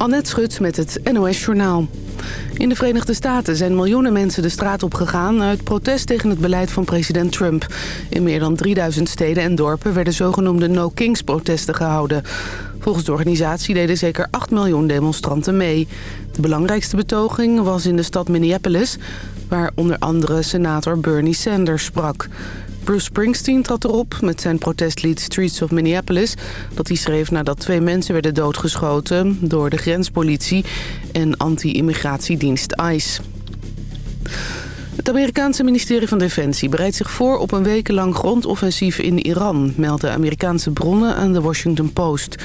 Annette Schut met het NOS Journaal. In de Verenigde Staten zijn miljoenen mensen de straat op gegaan... uit protest tegen het beleid van president Trump. In meer dan 3000 steden en dorpen werden zogenoemde No-Kings-protesten gehouden. Volgens de organisatie deden zeker 8 miljoen demonstranten mee. De belangrijkste betoging was in de stad Minneapolis... waar onder andere senator Bernie Sanders sprak. Bruce Springsteen trad erop met zijn protestlied Streets of Minneapolis... dat hij schreef nadat twee mensen werden doodgeschoten door de grenspolitie en anti-immigratiedienst ICE. Het Amerikaanse ministerie van Defensie bereidt zich voor op een wekenlang grondoffensief in Iran, melden Amerikaanse bronnen aan de Washington Post.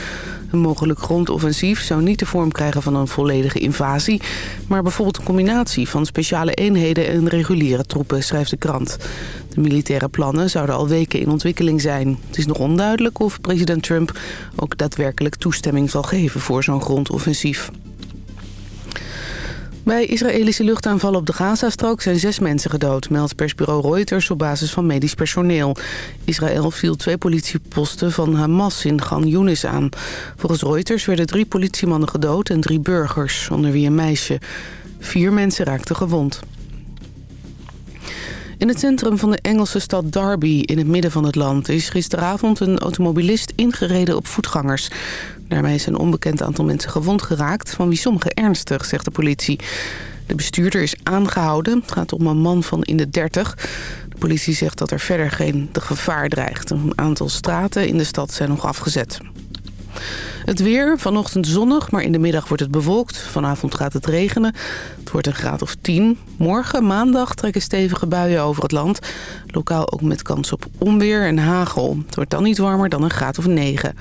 Een mogelijk grondoffensief zou niet de vorm krijgen van een volledige invasie, maar bijvoorbeeld een combinatie van speciale eenheden en reguliere troepen, schrijft de krant. De militaire plannen zouden al weken in ontwikkeling zijn. Het is nog onduidelijk of president Trump ook daadwerkelijk toestemming zal geven voor zo'n grondoffensief. Bij Israëlische luchtaanvallen op de Gazastrook zijn zes mensen gedood... meldt persbureau Reuters op basis van medisch personeel. Israël viel twee politieposten van Hamas in Gan Yunis aan. Volgens Reuters werden drie politiemannen gedood en drie burgers, onder wie een meisje. Vier mensen raakten gewond. In het centrum van de Engelse stad Derby, in het midden van het land... is gisteravond een automobilist ingereden op voetgangers. Daarmee is een onbekend aantal mensen gewond geraakt... van wie sommigen ernstig, zegt de politie. De bestuurder is aangehouden. Het gaat om een man van in de 30. De politie zegt dat er verder geen gevaar dreigt. Een aantal straten in de stad zijn nog afgezet. Het weer, vanochtend zonnig, maar in de middag wordt het bewolkt. Vanavond gaat het regenen. Het wordt een graad of 10. Morgen, maandag, trekken stevige buien over het land. Lokaal ook met kans op onweer en hagel. Het wordt dan niet warmer dan een graad of 9.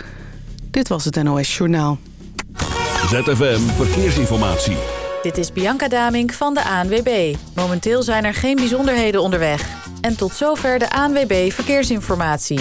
Dit was het NOS Journaal. ZFM Verkeersinformatie. Dit is Bianca Damink van de ANWB. Momenteel zijn er geen bijzonderheden onderweg. En tot zover de ANWB Verkeersinformatie.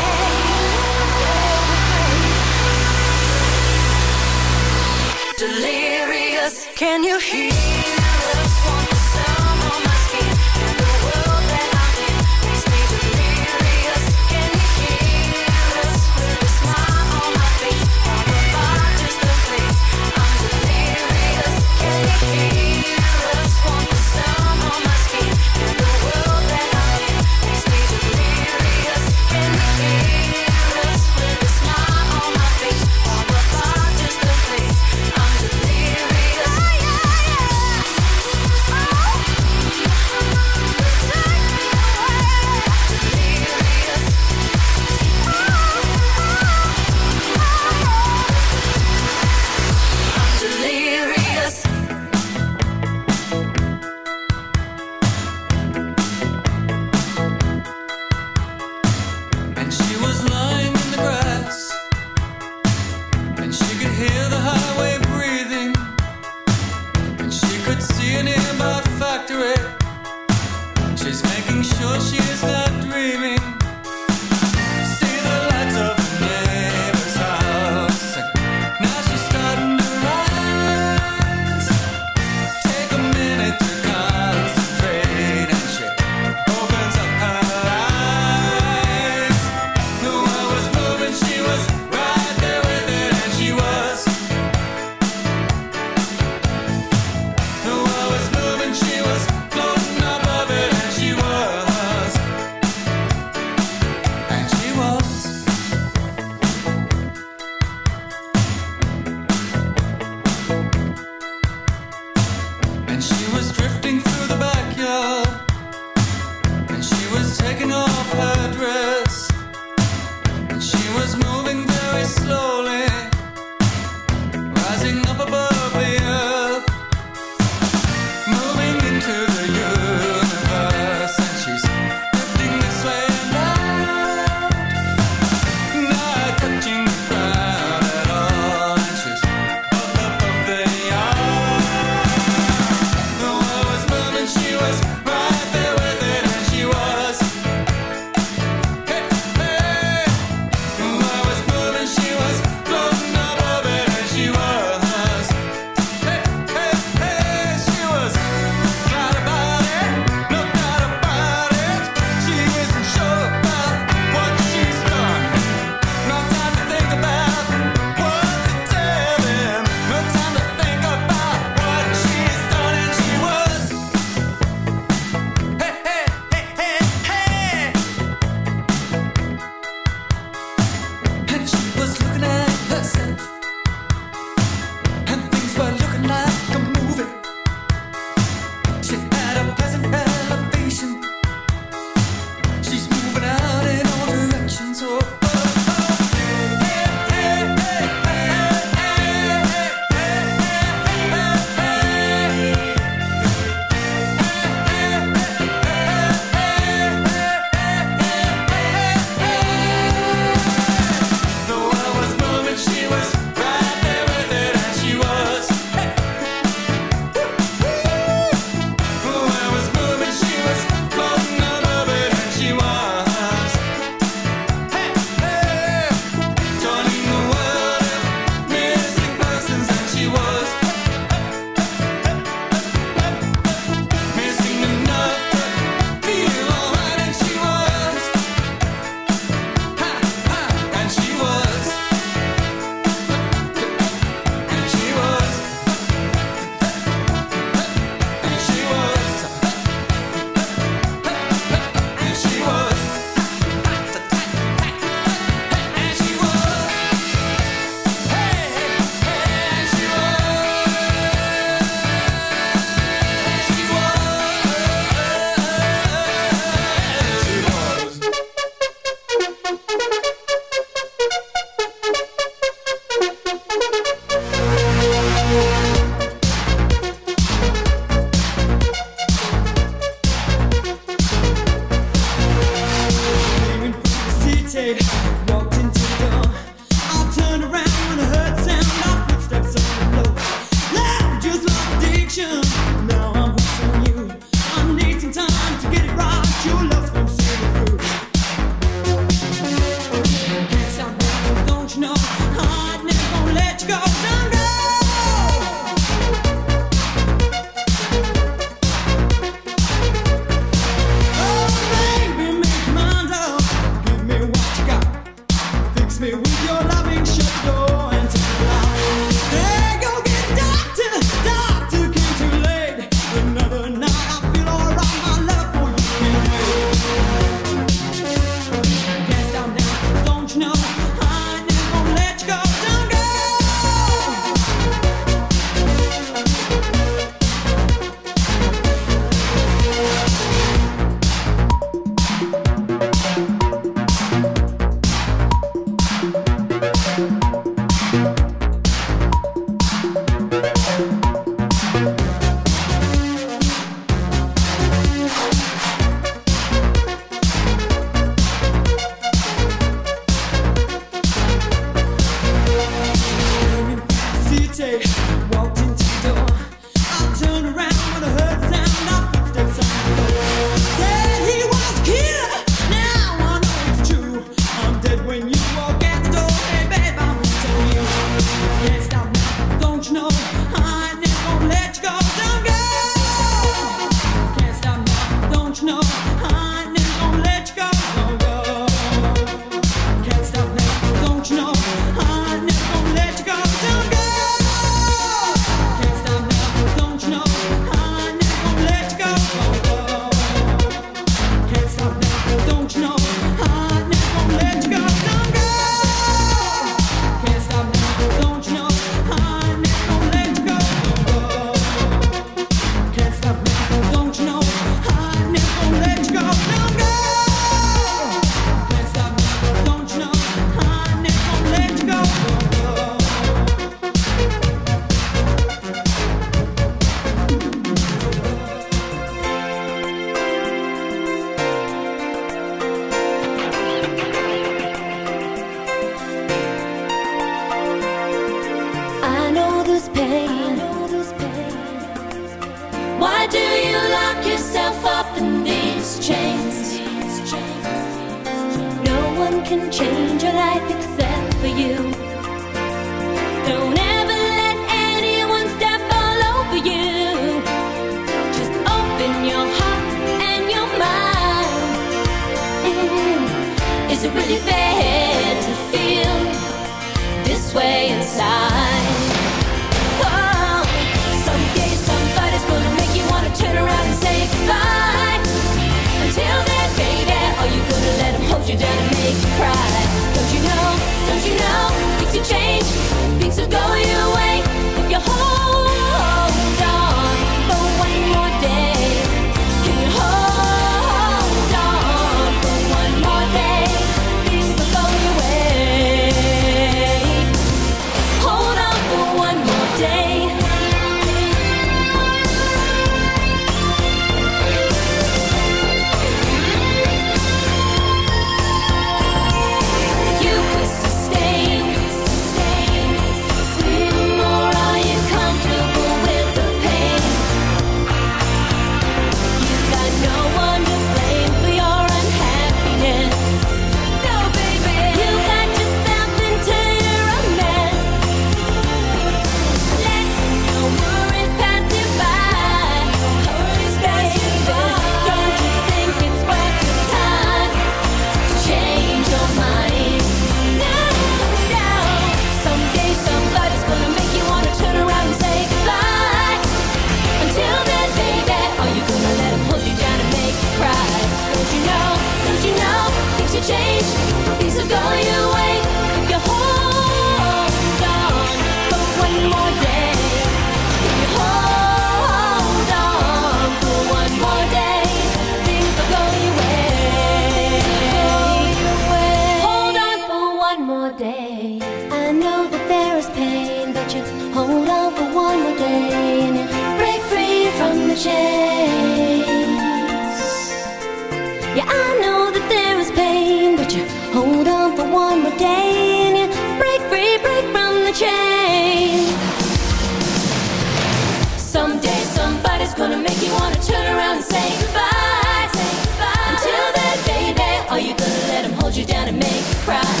you could let him hold you down and make you cry.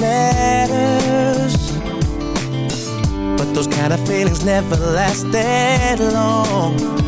matters. But those kind of feelings never last that long.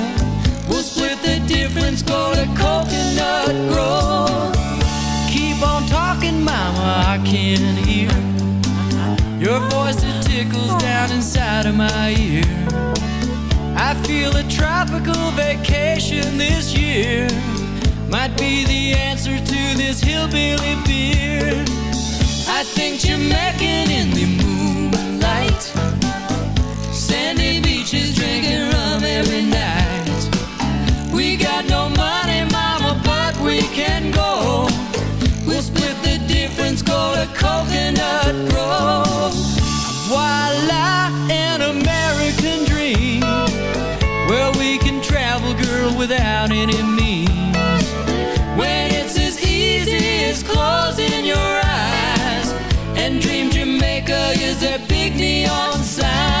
Difference, go to Coconut Grove. Keep on talking, mama, I can hear your voice that tickles down inside of my ear. I feel a tropical vacation this year might be the answer to this hillbilly beer. I think Jamaican in the moonlight. Sandy beaches drinking rum every night. Jamaica is that big neon sign.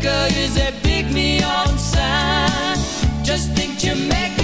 Jamaica is that big neon sign. Just think Jamaican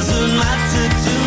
doesn't matter to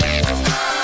Música